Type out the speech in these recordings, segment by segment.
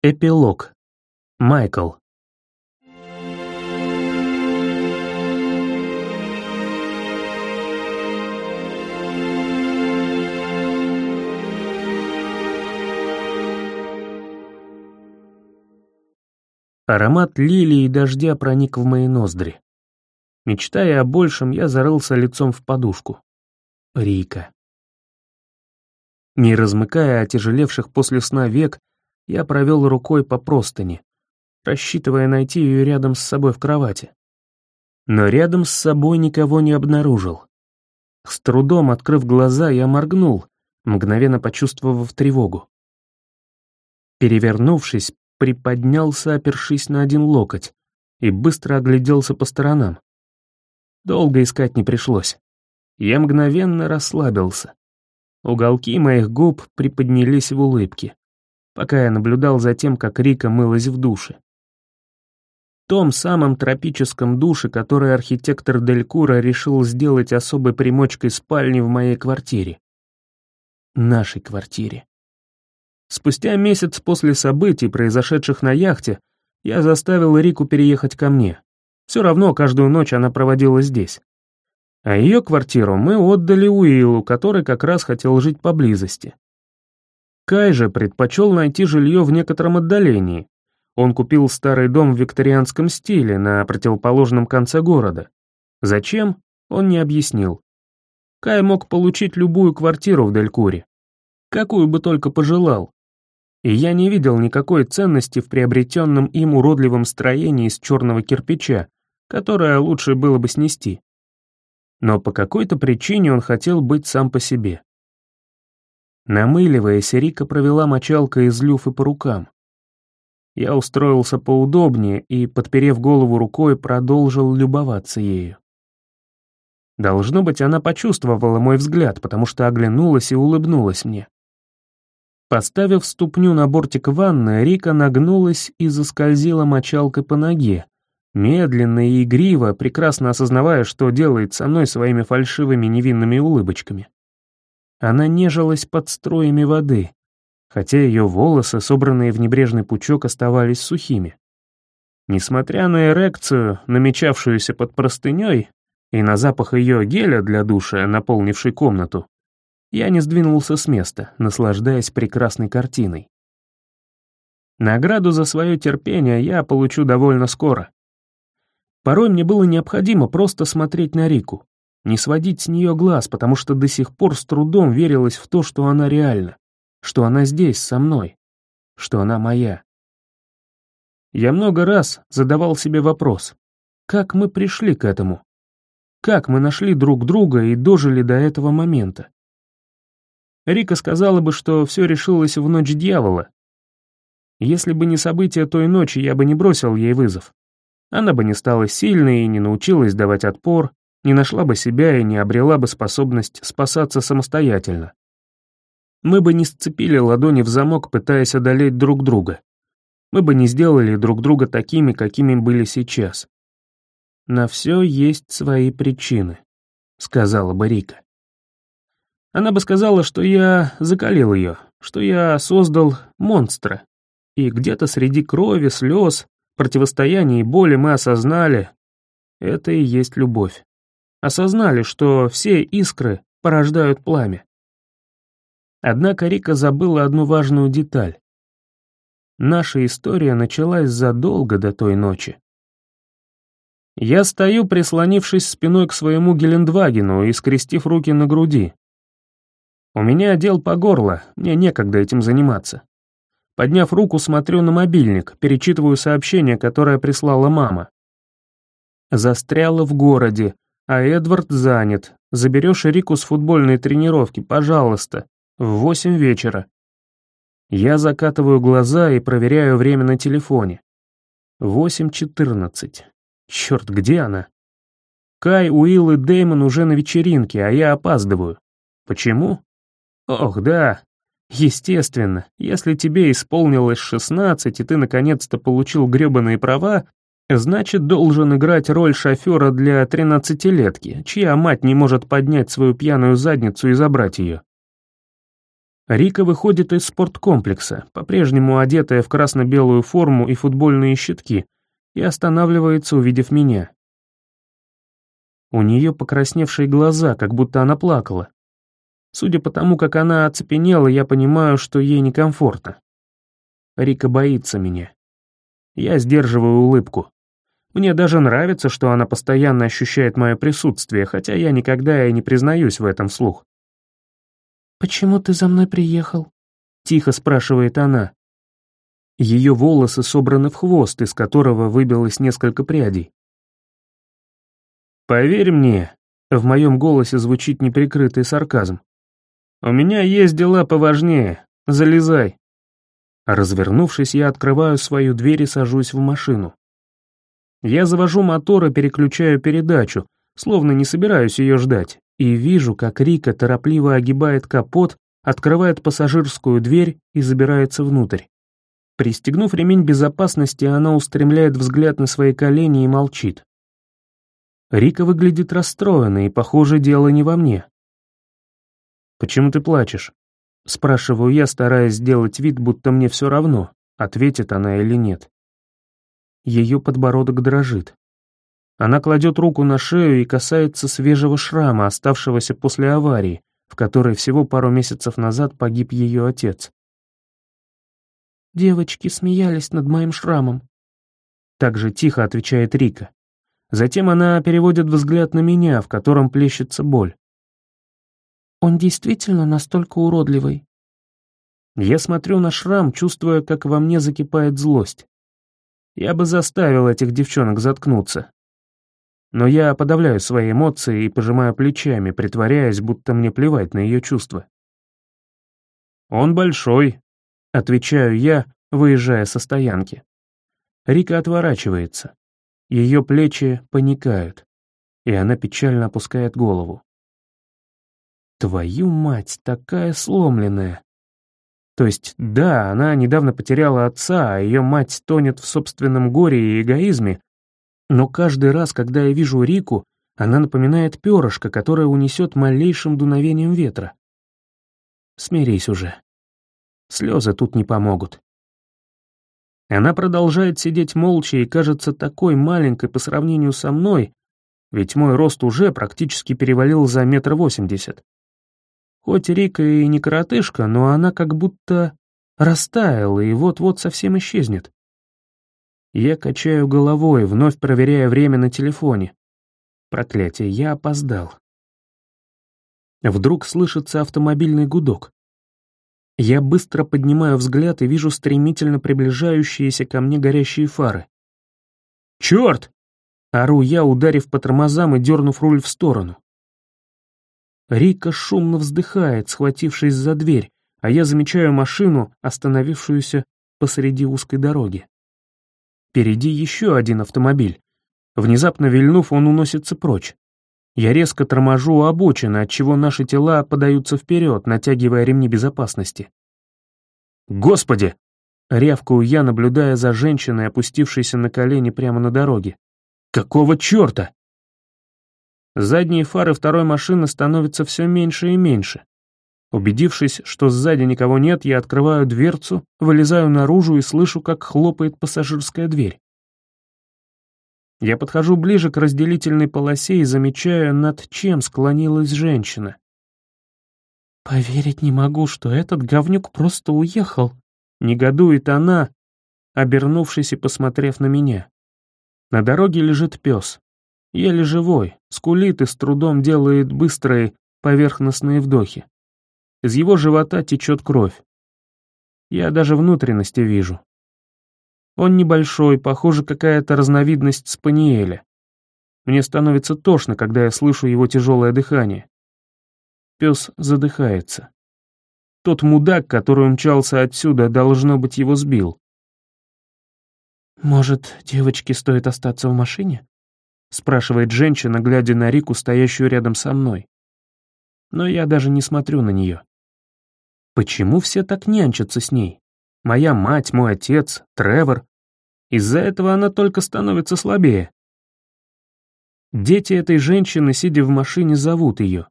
Эпилог. Майкл. Аромат лилии и дождя проник в мои ноздри. Мечтая о большем, я зарылся лицом в подушку. Рика. Не размыкая отяжелевших после сна век, я провел рукой по простыни, рассчитывая найти ее рядом с собой в кровати. Но рядом с собой никого не обнаружил. С трудом открыв глаза, я моргнул, мгновенно почувствовав тревогу. Перевернувшись, приподнялся, опершись на один локоть, и быстро огляделся по сторонам. Долго искать не пришлось. Я мгновенно расслабился. Уголки моих губ приподнялись в улыбке пока я наблюдал за тем, как Рика мылась в душе. В том самом тропическом душе, который архитектор Дель Кура решил сделать особой примочкой спальни в моей квартире. Нашей квартире. Спустя месяц после событий, произошедших на яхте, я заставил Рику переехать ко мне. Все равно каждую ночь она проводила здесь. А ее квартиру мы отдали Уиллу, который как раз хотел жить поблизости. Кай же предпочел найти жилье в некотором отдалении. Он купил старый дом в викторианском стиле на противоположном конце города. Зачем, он не объяснил. Кай мог получить любую квартиру в Делькуре, какую бы только пожелал. И я не видел никакой ценности в приобретенном им уродливом строении из черного кирпича, которое лучше было бы снести. Но по какой-то причине он хотел быть сам по себе. Намыливаясь, Рика провела мочалкой из люфы по рукам. Я устроился поудобнее и, подперев голову рукой, продолжил любоваться ею. Должно быть, она почувствовала мой взгляд, потому что оглянулась и улыбнулась мне. Поставив ступню на бортик ванны, Рика нагнулась и заскользила мочалкой по ноге, медленно и игриво, прекрасно осознавая, что делает со мной своими фальшивыми невинными улыбочками. Она нежилась под строями воды, хотя ее волосы, собранные в небрежный пучок, оставались сухими. Несмотря на эрекцию, намечавшуюся под простыней, и на запах ее геля для душа, наполнивший комнату, я не сдвинулся с места, наслаждаясь прекрасной картиной. Награду за свое терпение я получу довольно скоро. Порой мне было необходимо просто смотреть на Рику, не сводить с нее глаз, потому что до сих пор с трудом верилось в то, что она реальна, что она здесь, со мной, что она моя. Я много раз задавал себе вопрос, как мы пришли к этому? Как мы нашли друг друга и дожили до этого момента? Рика сказала бы, что все решилось в ночь дьявола. Если бы не события той ночи, я бы не бросил ей вызов. Она бы не стала сильной и не научилась давать отпор, не нашла бы себя и не обрела бы способность спасаться самостоятельно. Мы бы не сцепили ладони в замок, пытаясь одолеть друг друга. Мы бы не сделали друг друга такими, какими были сейчас. На все есть свои причины, сказала бы Рика. Она бы сказала, что я закалил ее, что я создал монстра. И где-то среди крови, слез, противостояния и боли мы осознали, это и есть любовь осознали, что все искры порождают пламя. Однако Рика забыла одну важную деталь. Наша история началась задолго до той ночи. Я стою, прислонившись спиной к своему Гелендвагену и скрестив руки на груди. У меня дел по горло, мне некогда этим заниматься. Подняв руку, смотрю на мобильник, перечитываю сообщение, которое прислала мама. Застряла в городе, а Эдвард занят. Заберешь Рику с футбольной тренировки, пожалуйста, в восемь вечера. Я закатываю глаза и проверяю время на телефоне. Восемь четырнадцать. Черт, где она? Кай, Уилл и Дэймон уже на вечеринке, а я опаздываю. Почему? Ох, да, естественно, если тебе исполнилось шестнадцать и ты наконец-то получил гребаные права, Значит, должен играть роль шофера для тринадцатилетки, чья мать не может поднять свою пьяную задницу и забрать ее. Рика выходит из спорткомплекса, по-прежнему одетая в красно-белую форму и футбольные щитки, и останавливается, увидев меня. У нее покрасневшие глаза, как будто она плакала. Судя по тому, как она оцепенела, я понимаю, что ей некомфортно. Рика боится меня. Я сдерживаю улыбку. Мне даже нравится, что она постоянно ощущает мое присутствие, хотя я никогда и не признаюсь в этом вслух. «Почему ты за мной приехал?» — тихо спрашивает она. Ее волосы собраны в хвост, из которого выбилось несколько прядей. «Поверь мне», — в моем голосе звучит неприкрытый сарказм. «У меня есть дела поважнее. Залезай». Развернувшись, я открываю свою дверь и сажусь в машину. Я завожу мотор и переключаю передачу, словно не собираюсь ее ждать, и вижу, как Рика торопливо огибает капот, открывает пассажирскую дверь и забирается внутрь. Пристегнув ремень безопасности, она устремляет взгляд на свои колени и молчит. Рика выглядит расстроенной, и, похоже, дело не во мне. «Почему ты плачешь?» Спрашиваю я, стараясь сделать вид, будто мне все равно, ответит она или нет. Ее подбородок дрожит. Она кладет руку на шею и касается свежего шрама, оставшегося после аварии, в которой всего пару месяцев назад погиб ее отец. «Девочки смеялись над моим шрамом», — так же тихо отвечает Рика. Затем она переводит взгляд на меня, в котором плещется боль. «Он действительно настолько уродливый?» Я смотрю на шрам, чувствуя, как во мне закипает злость. Я бы заставил этих девчонок заткнуться. Но я подавляю свои эмоции и пожимаю плечами, притворяясь, будто мне плевать на ее чувства. «Он большой», — отвечаю я, выезжая со стоянки. Рика отворачивается. Ее плечи паникают, и она печально опускает голову. Твою мать, такая сломленная. То есть, да, она недавно потеряла отца, а ее мать тонет в собственном горе и эгоизме, но каждый раз, когда я вижу Рику, она напоминает перышко, которое унесет малейшим дуновением ветра. Смирись уже. Слезы тут не помогут. Она продолжает сидеть молча и кажется такой маленькой по сравнению со мной, ведь мой рост уже практически перевалил за метр восемьдесят. Хоть Рика и не коротышка, но она как будто растаяла и вот-вот совсем исчезнет. Я качаю головой, вновь проверяя время на телефоне. Проклятие, я опоздал. Вдруг слышится автомобильный гудок. Я быстро поднимаю взгляд и вижу стремительно приближающиеся ко мне горящие фары. «Черт!» — ору я, ударив по тормозам и дернув руль в сторону. Рика шумно вздыхает, схватившись за дверь, а я замечаю машину, остановившуюся посреди узкой дороги. Впереди еще один автомобиль. Внезапно вильнув, он уносится прочь. Я резко торможу у обочины, отчего наши тела подаются вперед, натягивая ремни безопасности. «Господи!» — рявкаю я, наблюдая за женщиной, опустившейся на колени прямо на дороге. «Какого черта?» Задние фары второй машины становятся все меньше и меньше. Убедившись, что сзади никого нет, я открываю дверцу, вылезаю наружу и слышу, как хлопает пассажирская дверь. Я подхожу ближе к разделительной полосе и замечаю, над чем склонилась женщина. «Поверить не могу, что этот говнюк просто уехал», — негодует она, обернувшись и посмотрев на меня. На дороге лежит пес. Еле живой, скулит и с трудом делает быстрые поверхностные вдохи. Из его живота течет кровь. Я даже внутренности вижу. Он небольшой, похоже, какая-то разновидность спаниеля. Мне становится тошно, когда я слышу его тяжелое дыхание. Пес задыхается. Тот мудак, который умчался отсюда, должно быть, его сбил. «Может, девочке стоит остаться в машине?» — спрашивает женщина, глядя на Рику, стоящую рядом со мной. Но я даже не смотрю на нее. Почему все так нянчатся с ней? Моя мать, мой отец, Тревор. Из-за этого она только становится слабее. Дети этой женщины, сидя в машине, зовут ее.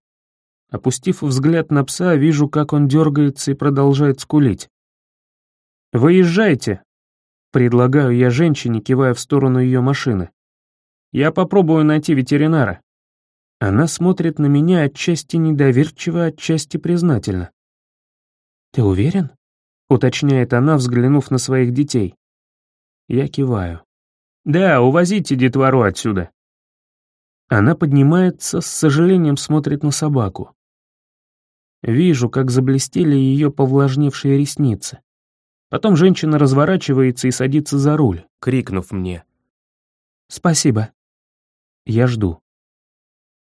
Опустив взгляд на пса, вижу, как он дергается и продолжает скулить. «Выезжайте!» — предлагаю я женщине, кивая в сторону ее машины. «Я попробую найти ветеринара». Она смотрит на меня отчасти недоверчиво, отчасти признательно. «Ты уверен?» — уточняет она, взглянув на своих детей. Я киваю. «Да, увозите детвору отсюда». Она поднимается, с сожалением смотрит на собаку. Вижу, как заблестели ее повлажневшие ресницы. Потом женщина разворачивается и садится за руль, крикнув мне. «Спасибо». Я жду.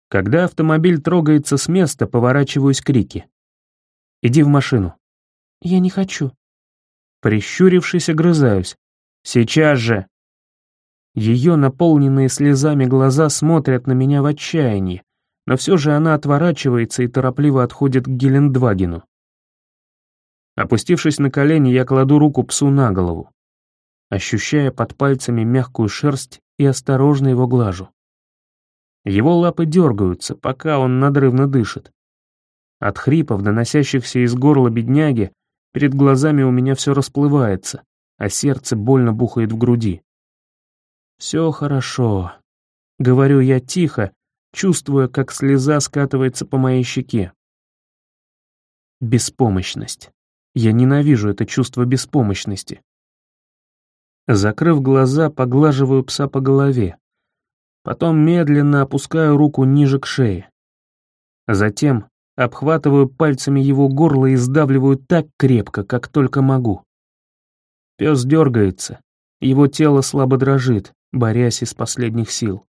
Когда автомобиль трогается с места, поворачиваюсь к Рике. «Иди в машину». «Я не хочу». Прищурившись, огрызаюсь. «Сейчас же!» Ее наполненные слезами глаза смотрят на меня в отчаянии, но все же она отворачивается и торопливо отходит к Гелендвагену. Опустившись на колени, я кладу руку псу на голову, ощущая под пальцами мягкую шерсть и осторожно его глажу. Его лапы дергаются, пока он надрывно дышит. От хрипов, доносящихся из горла бедняги, перед глазами у меня все расплывается, а сердце больно бухает в груди. «Все хорошо», — говорю я тихо, чувствуя, как слеза скатывается по моей щеке. Беспомощность. Я ненавижу это чувство беспомощности. Закрыв глаза, поглаживаю пса по голове. Потом медленно опускаю руку ниже к шее. Затем обхватываю пальцами его горло и сдавливаю так крепко, как только могу. Пес дергается, его тело слабо дрожит, борясь из последних сил.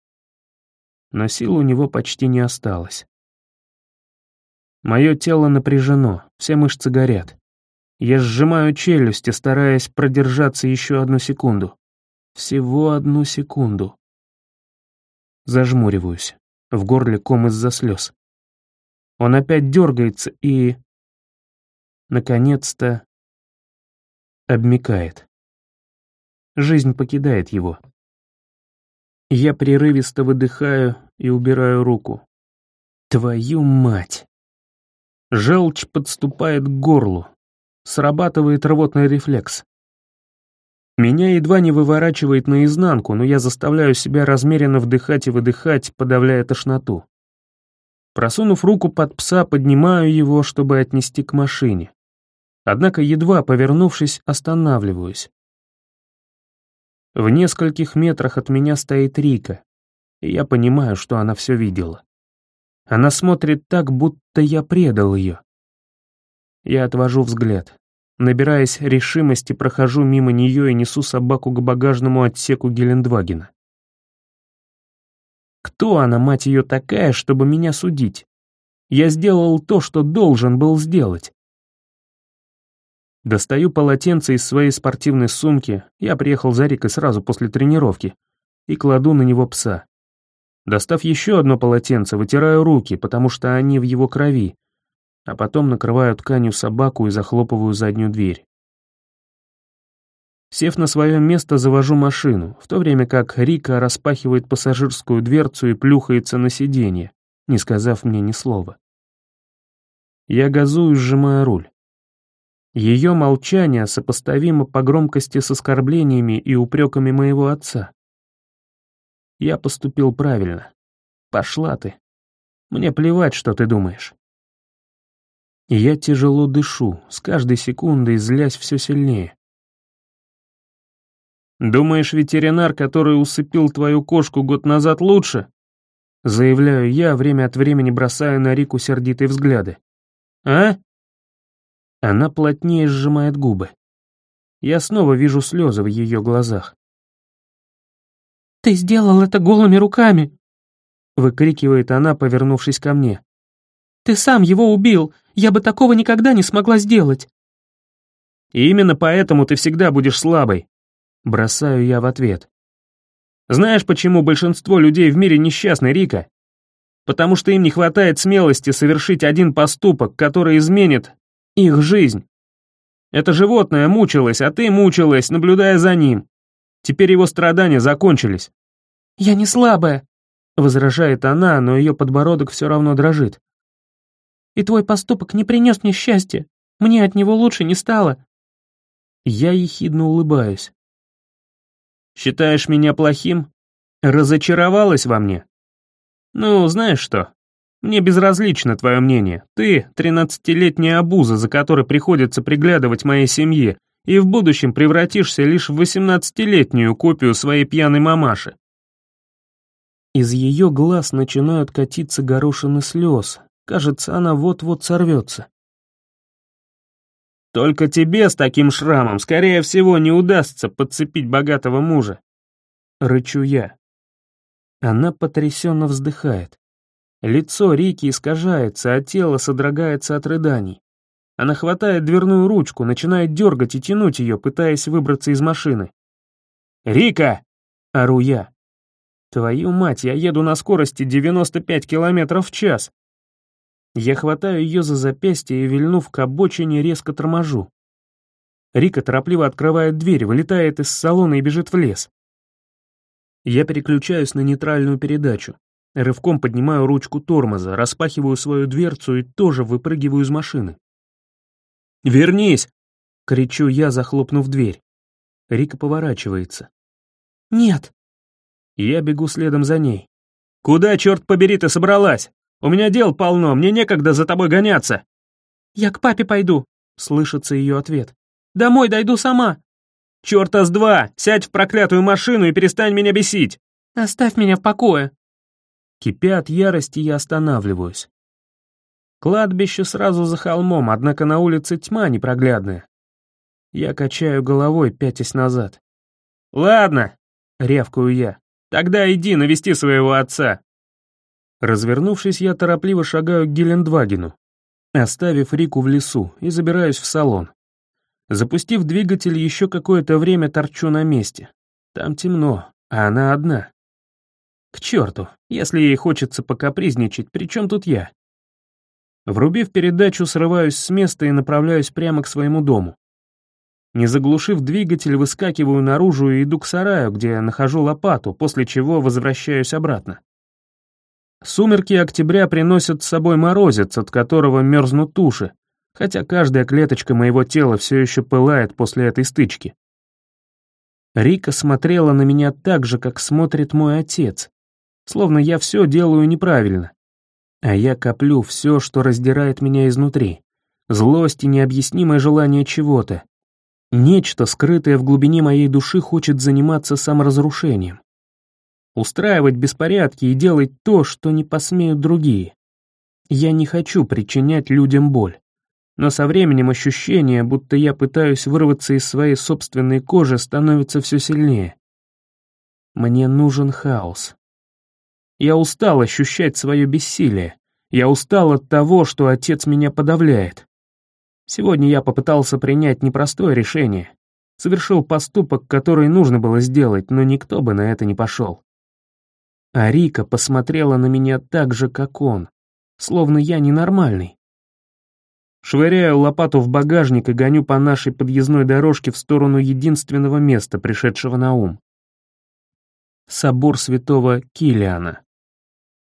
Но сил у него почти не осталось. Мое тело напряжено, все мышцы горят. Я сжимаю челюсти, стараясь продержаться еще одну секунду. Всего одну секунду. Зажмуриваюсь. В горле ком из-за слез. Он опять дергается и... Наконец-то... Обмикает. Жизнь покидает его. Я прерывисто выдыхаю и убираю руку. Твою мать! Желчь подступает к горлу. Срабатывает рвотный рефлекс. Меня едва не выворачивает наизнанку, но я заставляю себя размеренно вдыхать и выдыхать, подавляя тошноту. Просунув руку под пса, поднимаю его, чтобы отнести к машине. Однако, едва повернувшись, останавливаюсь. В нескольких метрах от меня стоит Рика, и я понимаю, что она все видела. Она смотрит так, будто я предал ее. Я отвожу взгляд. Набираясь решимости, прохожу мимо нее и несу собаку к багажному отсеку Гелендвагена. Кто она, мать ее, такая, чтобы меня судить? Я сделал то, что должен был сделать. Достаю полотенце из своей спортивной сумки, я приехал за Рикой сразу после тренировки, и кладу на него пса. Достав еще одно полотенце, вытираю руки, потому что они в его крови, а потом накрываю тканью собаку и захлопываю заднюю дверь. Сев на свое место, завожу машину, в то время как Рика распахивает пассажирскую дверцу и плюхается на сиденье, не сказав мне ни слова. Я газую, сжимая руль. Ее молчание сопоставимо по громкости с оскорблениями и упреками моего отца. Я поступил правильно. Пошла ты. Мне плевать, что ты думаешь. Я тяжело дышу, с каждой секундой злясь все сильнее. «Думаешь, ветеринар, который усыпил твою кошку год назад, лучше?» Заявляю я, время от времени бросая на Рику сердитые взгляды. «А?» Она плотнее сжимает губы. Я снова вижу слезы в ее глазах. «Ты сделал это голыми руками!» Выкрикивает она, повернувшись ко мне. «Ты сам его убил! Я бы такого никогда не смогла сделать!» «И именно поэтому ты всегда будешь слабой!» Бросаю я в ответ. «Знаешь, почему большинство людей в мире несчастны, Рика? Потому что им не хватает смелости совершить один поступок, который изменит их жизнь. Это животное мучилось, а ты мучилась, наблюдая за ним. Теперь его страдания закончились». «Я не слабая», — возражает она, но ее подбородок все равно дрожит. И твой поступок не принес мне счастья. Мне от него лучше не стало». Я ехидно улыбаюсь. «Считаешь меня плохим? Разочаровалась во мне? Ну, знаешь что? Мне безразлично твое мнение. Ты — тринадцатилетняя обуза, за которой приходится приглядывать моей семье, и в будущем превратишься лишь в восемнадцатилетнюю копию своей пьяной мамаши. Из ее глаз начинают катиться горошины слез. Кажется, она вот-вот сорвется. Только тебе с таким шрамом, скорее всего, не удастся подцепить богатого мужа. Рычу я. Она потрясенно вздыхает. Лицо Рики искажается, а тело содрогается от рыданий. Она хватает дверную ручку, начинает дергать и тянуть ее, пытаясь выбраться из машины. «Рика!» — ору я. «Твою мать, я еду на скорости 95 километров в час!» Я хватаю ее за запястье и, вильнув к обочине, резко торможу. Рика торопливо открывает дверь, вылетает из салона и бежит в лес. Я переключаюсь на нейтральную передачу. Рывком поднимаю ручку тормоза, распахиваю свою дверцу и тоже выпрыгиваю из машины. «Вернись!» — кричу я, захлопнув дверь. Рика поворачивается. «Нет!» Я бегу следом за ней. «Куда, черт побери, ты собралась? У меня дел полно, мне некогда за тобой гоняться!» «Я к папе пойду», — слышится ее ответ. «Домой дойду сама». «Черта с два! Сядь в проклятую машину и перестань меня бесить!» «Оставь меня в покое!» Кипя от ярости, я останавливаюсь. Кладбище сразу за холмом, однако на улице тьма непроглядная. Я качаю головой, пятясь назад. «Ладно», — рявкаю я, — «тогда иди навести своего отца». Развернувшись, я торопливо шагаю к Гелендвагену, оставив Рику в лесу, и забираюсь в салон. Запустив двигатель, еще какое-то время торчу на месте. Там темно, а она одна. К черту, если ей хочется покапризничать, при чем тут я? Врубив передачу, срываюсь с места и направляюсь прямо к своему дому. Не заглушив двигатель, выскакиваю наружу и иду к сараю, где нахожу лопату, после чего возвращаюсь обратно. Сумерки октября приносят с собой морозец, от которого мерзнут туши, хотя каждая клеточка моего тела все еще пылает после этой стычки. Рика смотрела на меня так же, как смотрит мой отец, словно я все делаю неправильно. А я коплю все, что раздирает меня изнутри. Злость и необъяснимое желание чего-то. Нечто, скрытое в глубине моей души, хочет заниматься саморазрушением. Устраивать беспорядки и делать то, что не посмеют другие. Я не хочу причинять людям боль. Но со временем ощущение, будто я пытаюсь вырваться из своей собственной кожи, становится все сильнее. Мне нужен хаос. Я устал ощущать свое бессилие. Я устал от того, что отец меня подавляет. Сегодня я попытался принять непростое решение. Совершил поступок, который нужно было сделать, но никто бы на это не пошел. А Рика посмотрела на меня так же, как он, словно я ненормальный. Швыряю лопату в багажник и гоню по нашей подъездной дорожке в сторону единственного места, пришедшего на ум. Собор святого Килиана.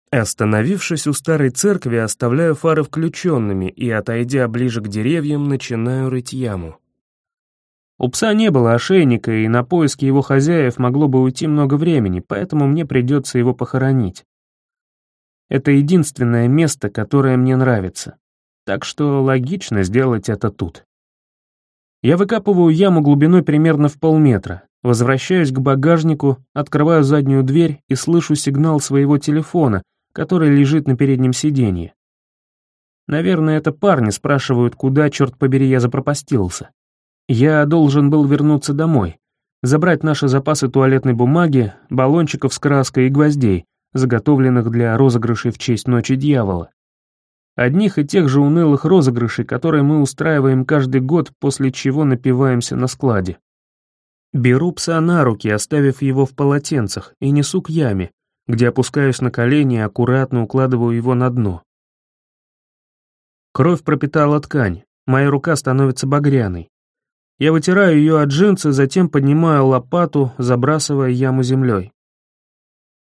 Остановившись у старой церкви, оставляю фары включенными и, отойдя ближе к деревьям, начинаю рыть яму. У пса не было ошейника, и на поиски его хозяев могло бы уйти много времени, поэтому мне придется его похоронить. Это единственное место, которое мне нравится, так что логично сделать это тут. Я выкапываю яму глубиной примерно в полметра, возвращаюсь к багажнику, открываю заднюю дверь и слышу сигнал своего телефона, который лежит на переднем сиденье. Наверное, это парни спрашивают, куда, черт побери, я запропастился. Я должен был вернуться домой, забрать наши запасы туалетной бумаги, баллончиков с краской и гвоздей, заготовленных для розыгрышей в честь Ночи Дьявола. Одних и тех же унылых розыгрышей, которые мы устраиваем каждый год, после чего напиваемся на складе. Беру пса на руки, оставив его в полотенцах, и несу к яме, где опускаюсь на колени и аккуратно укладываю его на дно. Кровь пропитала ткань, моя рука становится багряной. Я вытираю ее от джинсы, затем поднимаю лопату, забрасывая яму землей.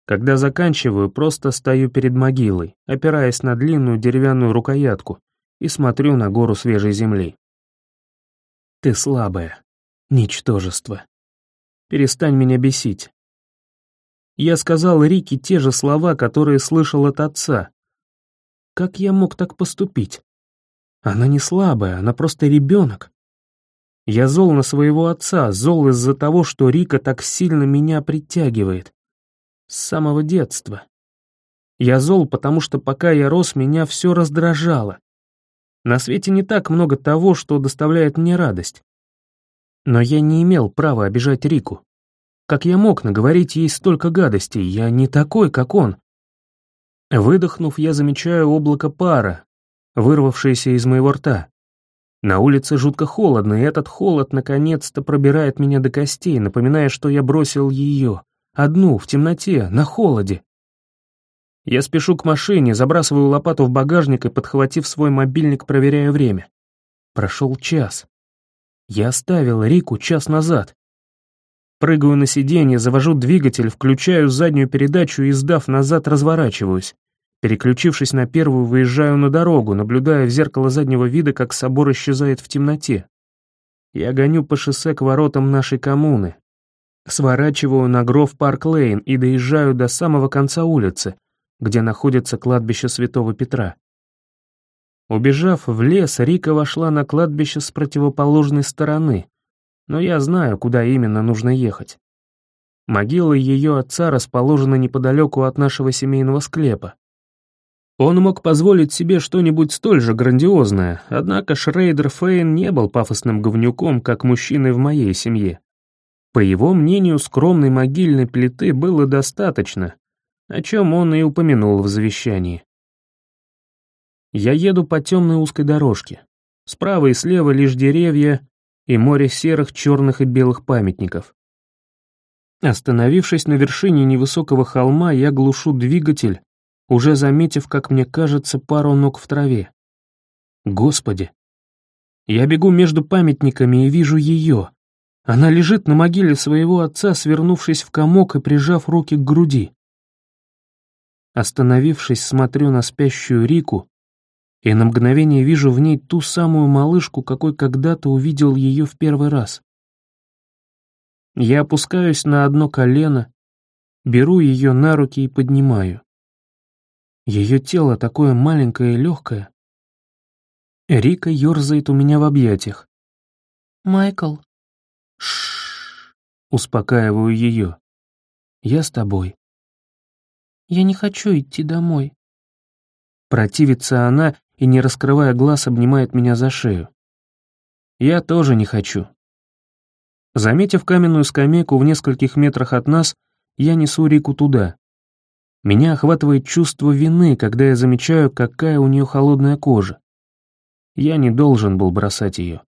Когда заканчиваю, просто стою перед могилой, опираясь на длинную деревянную рукоятку, и смотрю на гору свежей земли. Ты слабая, ничтожество. Перестань меня бесить. Я сказал Рике те же слова, которые слышал от отца. Как я мог так поступить? Она не слабая, она просто ребенок. Я зол на своего отца, зол из-за того, что Рика так сильно меня притягивает. С самого детства. Я зол, потому что пока я рос, меня все раздражало. На свете не так много того, что доставляет мне радость. Но я не имел права обижать Рику. Как я мог наговорить ей столько гадостей? Я не такой, как он. Выдохнув, я замечаю облако пара, вырвавшееся из моего рта. На улице жутко холодно, и этот холод наконец-то пробирает меня до костей, напоминая, что я бросил ее, одну, в темноте, на холоде. Я спешу к машине, забрасываю лопату в багажник и, подхватив свой мобильник, проверяю время. Прошел час. Я оставил Рику час назад. Прыгаю на сиденье, завожу двигатель, включаю заднюю передачу и, сдав назад, разворачиваюсь. Переключившись на первую, выезжаю на дорогу, наблюдая в зеркало заднего вида, как собор исчезает в темноте. Я гоню по шоссе к воротам нашей коммуны. Сворачиваю на Гров Парк Лейн и доезжаю до самого конца улицы, где находится кладбище Святого Петра. Убежав в лес, Рика вошла на кладбище с противоположной стороны, но я знаю, куда именно нужно ехать. Могила ее отца расположена неподалеку от нашего семейного склепа. Он мог позволить себе что-нибудь столь же грандиозное, однако Шрейдер Фейн не был пафосным говнюком, как мужчины в моей семье. По его мнению, скромной могильной плиты было достаточно, о чем он и упомянул в завещании. Я еду по темной узкой дорожке. Справа и слева лишь деревья и море серых, черных и белых памятников. Остановившись на вершине невысокого холма, я глушу двигатель уже заметив, как мне кажется, пару ног в траве. Господи! Я бегу между памятниками и вижу ее. Она лежит на могиле своего отца, свернувшись в комок и прижав руки к груди. Остановившись, смотрю на спящую Рику и на мгновение вижу в ней ту самую малышку, какой когда-то увидел ее в первый раз. Я опускаюсь на одно колено, беру ее на руки и поднимаю. Ее тело такое маленькое и легкое. Рика ерзает у меня в объятиях. «Майкл». Шш. Успокаиваю ее. «Я с тобой». «Я не хочу идти домой». Противится она и, не раскрывая глаз, обнимает меня за шею. Я тоже не хочу. Заметив каменную скамейку в нескольких метрах от нас, я несу Рику туда. Меня охватывает чувство вины, когда я замечаю, какая у нее холодная кожа. Я не должен был бросать ее.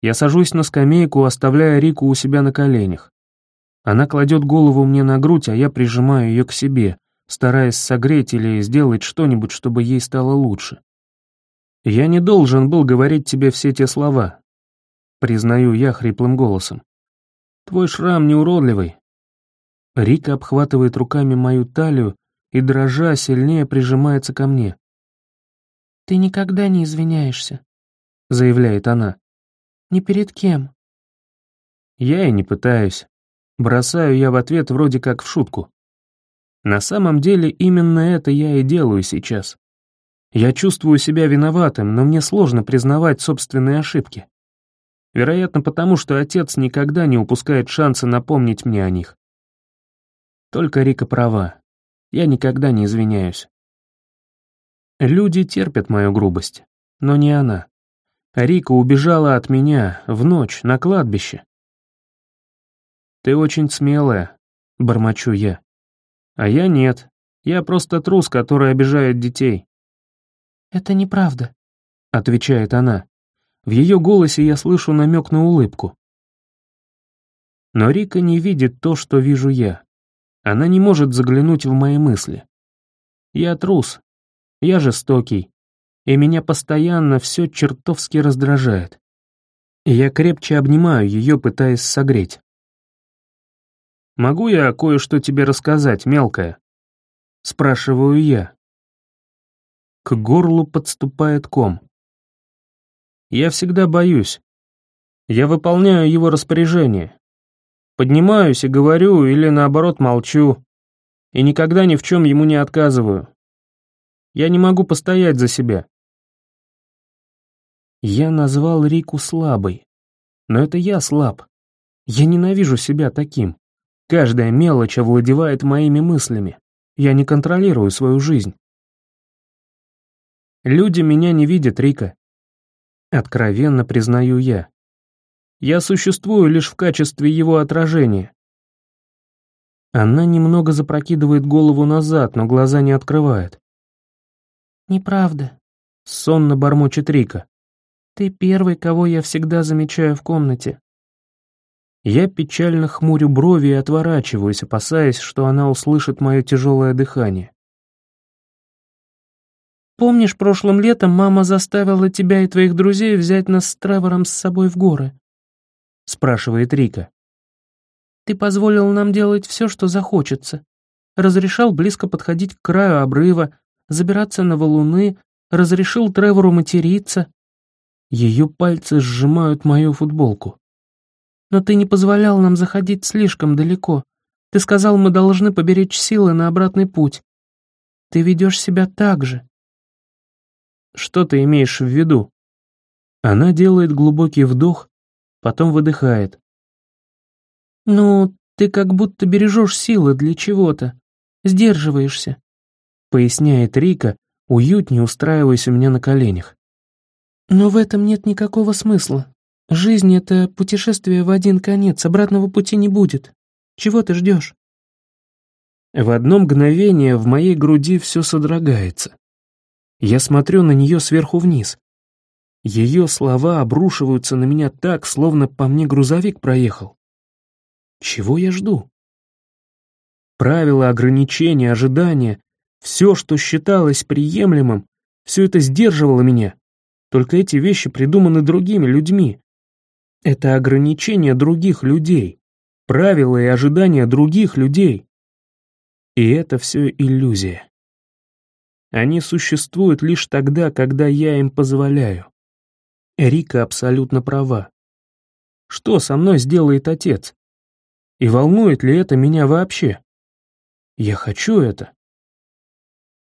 Я сажусь на скамейку, оставляя Рику у себя на коленях. Она кладет голову мне на грудь, а я прижимаю ее к себе, стараясь согреть или сделать что-нибудь, чтобы ей стало лучше. Я не должен был говорить тебе все те слова. Признаю я хриплым голосом. Твой шрам не уродливый, Рика обхватывает руками мою талию и, дрожа, сильнее прижимается ко мне. «Ты никогда не извиняешься», — заявляет она. «Ни перед кем». Я и не пытаюсь. Бросаю я в ответ вроде как в шутку. На самом деле именно это я и делаю сейчас. Я чувствую себя виноватым, но мне сложно признавать собственные ошибки. Вероятно, потому что отец никогда не упускает шанса напомнить мне о них. Только Рика права. Я никогда не извиняюсь. Люди терпят мою грубость, но не она. Рика убежала от меня в ночь на кладбище. «Ты очень смелая», — бормочу я. «А я нет. Я просто трус, который обижает детей». «Это неправда», — отвечает она. В ее голосе я слышу намек на улыбку. Но Рика не видит то, что вижу я. Она не может заглянуть в мои мысли. Я трус, я жестокий, и меня постоянно все чертовски раздражает. Я крепче обнимаю ее, пытаясь согреть. «Могу я кое-что тебе рассказать, мелкая?» Спрашиваю я. К горлу подступает ком. Я всегда боюсь. Я выполняю его распоряжение. Поднимаюсь и говорю, или наоборот молчу, и никогда ни в чем ему не отказываю. Я не могу постоять за себя. Я назвал Рику слабой. Но это я слаб. Я ненавижу себя таким. Каждая мелочь овладевает моими мыслями. Я не контролирую свою жизнь. Люди меня не видят, Рика. Откровенно признаю я. Я существую лишь в качестве его отражения. Она немного запрокидывает голову назад, но глаза не открывает. «Неправда», — сонно бормочет Рика. «Ты первый, кого я всегда замечаю в комнате. Я печально хмурю брови и отворачиваюсь, опасаясь, что она услышит мое тяжелое дыхание. «Помнишь, прошлым летом мама заставила тебя и твоих друзей взять нас с Тревором с собой в горы?» — спрашивает Рика. «Ты позволил нам делать все, что захочется. Разрешал близко подходить к краю обрыва, забираться на валуны, разрешил Тревору материться». Ее пальцы сжимают мою футболку. Но ты не позволял нам заходить слишком далеко. Ты сказал, мы должны поберечь силы на обратный путь. Ты ведешь себя так же. Что ты имеешь в виду? Она делает глубокий вдох, потом выдыхает. Ну, ты как будто бережешь силы для чего-то, сдерживаешься, поясняет Рика, уютнее устраиваясь у меня на коленях. Но в этом нет никакого смысла. Жизнь — это путешествие в один конец, обратного пути не будет. Чего ты ждешь? В одно мгновение в моей груди все содрогается. Я смотрю на нее сверху вниз. Ее слова обрушиваются на меня так, словно по мне грузовик проехал. Чего я жду? Правила, ограничения, ожидания, все, что считалось приемлемым, все это сдерживало меня. Только эти вещи придуманы другими людьми, это ограничение других людей, правила и ожидания других людей. И это все иллюзия. Они существуют лишь тогда, когда я им позволяю. Эрика абсолютно права. Что со мной сделает отец? И волнует ли это меня вообще? Я хочу это.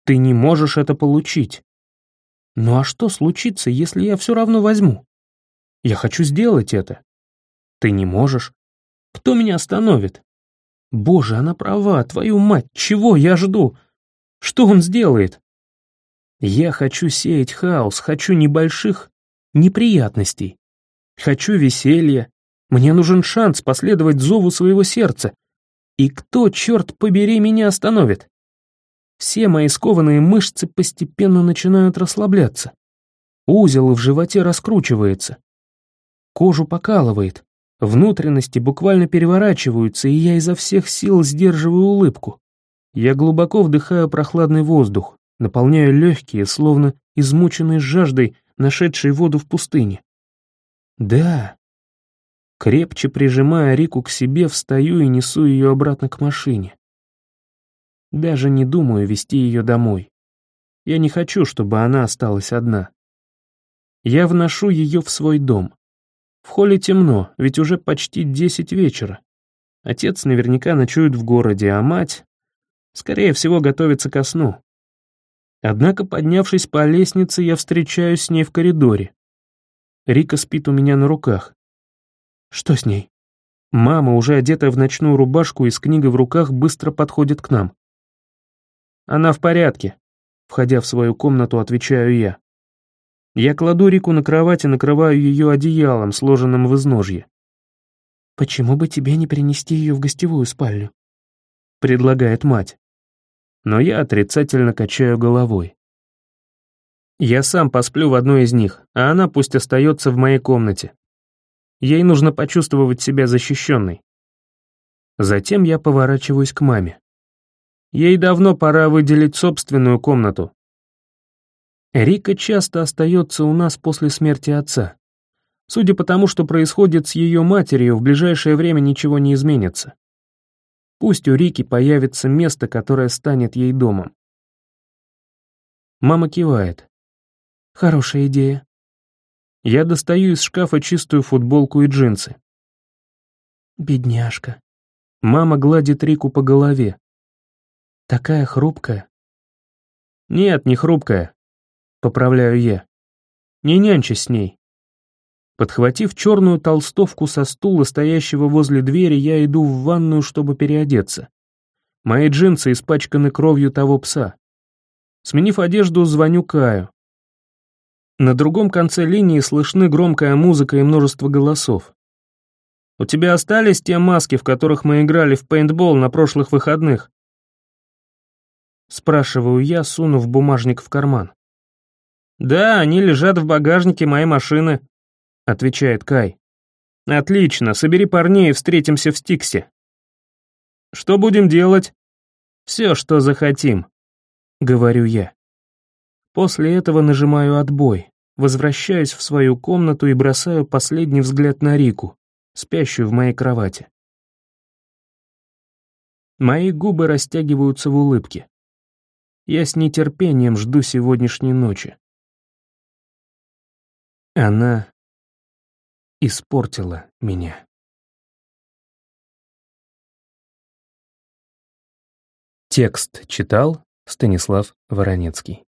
Ты не можешь это получить. Ну а что случится, если я все равно возьму? Я хочу сделать это. Ты не можешь. Кто меня остановит? Боже, она права, твою мать, чего я жду? Что он сделает? Я хочу сеять хаос, хочу небольших неприятностей. Хочу веселья. Мне нужен шанс последовать зову своего сердца. И кто, черт побери, меня остановит? Все мои скованные мышцы постепенно начинают расслабляться. Узел в животе раскручивается. Кожу покалывает, внутренности буквально переворачиваются, и я изо всех сил сдерживаю улыбку. Я глубоко вдыхаю прохладный воздух, наполняю легкие, словно измученные жаждой, нашедшей воду в пустыне. Да. Крепче прижимая Рику к себе, встаю и несу ее обратно к машине. Даже не думаю вести ее домой. Я не хочу, чтобы она осталась одна. Я вношу ее в свой дом. В холле темно, ведь уже почти десять вечера. Отец наверняка ночует в городе, а мать, скорее всего, готовится ко сну. Однако, поднявшись по лестнице, я встречаюсь с ней в коридоре. Рика спит у меня на руках. Что с ней? Мама, уже одетая в ночную рубашку и с книгой в руках, быстро подходит к нам. Она в порядке. Входя в свою комнату, отвечаю я. Я кладу Рику на кровать и накрываю ее одеялом, сложенным в изножье. «Почему бы тебе не перенести ее в гостевую спальню?» — предлагает мать. Но я отрицательно качаю головой. Я сам посплю в одной из них, а она пусть остается в моей комнате. Ей нужно почувствовать себя защищенной. Затем я поворачиваюсь к маме. Ей давно пора выделить собственную комнату, Рика часто остается у нас после смерти отца. Судя по тому, что происходит с ее матерью, в ближайшее время ничего не изменится. Пусть у Рики появится место, которое станет ей домом. Мама кивает. Хорошая идея. Я достаю из шкафа чистую футболку и джинсы. Бедняжка. Мама гладит Рику по голове. Такая хрупкая. Нет, не хрупкая. Поправляю я. Не нянчись с ней. Подхватив черную толстовку со стула, стоящего возле двери, я иду в ванную, чтобы переодеться. Мои джинсы испачканы кровью того пса. Сменив одежду, звоню Каю. На другом конце линии слышны громкая музыка и множество голосов. «У тебя остались те маски, в которых мы играли в пейнтбол на прошлых выходных?» Спрашиваю я, сунув бумажник в карман. «Да, они лежат в багажнике моей машины», — отвечает Кай. «Отлично, собери парней и встретимся в Стиксе». «Что будем делать?» «Все, что захотим», — говорю я. После этого нажимаю «отбой», возвращаюсь в свою комнату и бросаю последний взгляд на Рику, спящую в моей кровати. Мои губы растягиваются в улыбке. Я с нетерпением жду сегодняшней ночи. Она испортила меня. Текст читал Станислав Воронецкий.